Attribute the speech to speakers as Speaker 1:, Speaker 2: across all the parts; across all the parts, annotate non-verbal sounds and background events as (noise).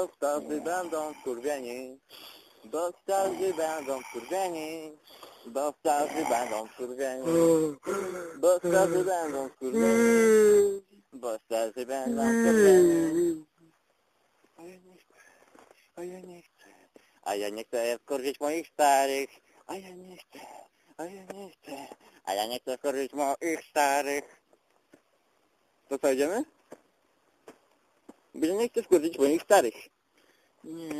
Speaker 1: bo starzy będą skurwieni, bo starzy będą skurwieni, bo starzy będą skurwieni, bo starzy będą skurwieni, bo starzy będą skurwieni. A ja nie chcę, a ja nie chcę, a ja nie chcę moich starych, a ja nie chcę, a ja nie chcę, a ja nie chcę wkurwić moich starych. To co, idziemy? Ja nie chcę wkurwić moich starych. Nie.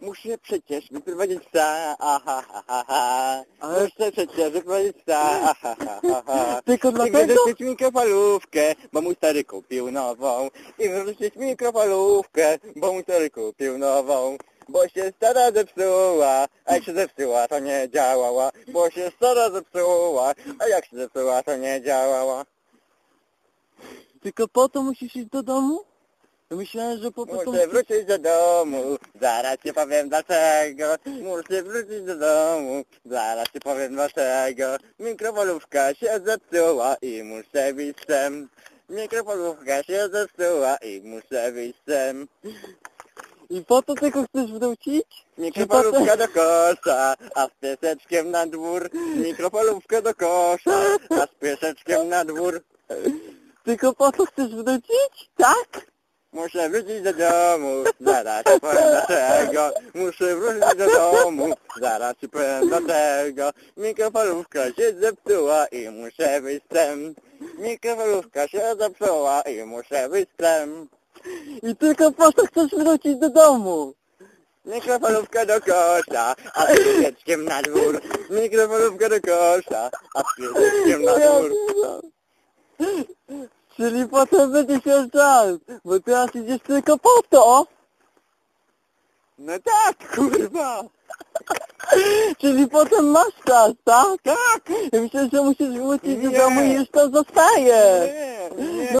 Speaker 1: Muszę przecież wyprowadzić psa, aha, ha, ha, ha.
Speaker 2: Ale-
Speaker 1: Muszę przecież wyprowadzić psa, aha, ha, ha, ha. (laughs)
Speaker 2: Tylko
Speaker 1: I
Speaker 2: dlatego?
Speaker 1: wyrzucić mikrofalówkę, bo mój stary kupił nową. I wyrzucić mikrofalówkę, bo mój stary kupił nową. Bo się stara zepsuła, a jak się zepsuła, to nie działała. Bo się stara zepsuła, a jak się zepsuła, to nie działała.
Speaker 2: Tylko po to musisz iść do domu? Myślałem, że po prostu...
Speaker 1: Muszę wrócić do domu, zaraz ci powiem dlaczego. Muszę wrócić do domu, zaraz ci powiem dlaczego. Mikrofalówka się zepsuła i muszę wyjść sem. Mikrofalówka się zepsuła i muszę wyjść sem.
Speaker 2: I po to tylko chcesz wrócić?
Speaker 1: Mikrofalówka do kosza, a z pieseczkiem na dwór. Mikrofalówka do kosza, a z pieseczkiem na dwór.
Speaker 2: Tylko po to chcesz wrócić? Tak?
Speaker 1: Muszę wrócić do domu, zaraz ci powiem dlaczego. Muszę wrócić do domu, zaraz ci powiem dlaczego. Mikrofalówka się zepsuła i muszę wyjść. Mikrofalówka się zepsuła i muszę wyjść.
Speaker 2: I tylko po to chcesz wrócić do domu?
Speaker 1: Mikrofalówka do kosza, a z pieseczkiem na dwór. Mikrofalówka do kosza, a z pieseczkiem na dwór.
Speaker 2: Czyli potem będzie się czas, bo teraz idziesz tylko po to.
Speaker 1: No tak, kurwa. (laughs)
Speaker 2: Czyli potem masz czas, tak? Tak. Ja myślę, że musisz wrócić do
Speaker 1: Nie.
Speaker 2: domu i już to zostaje.
Speaker 1: Nie, nie.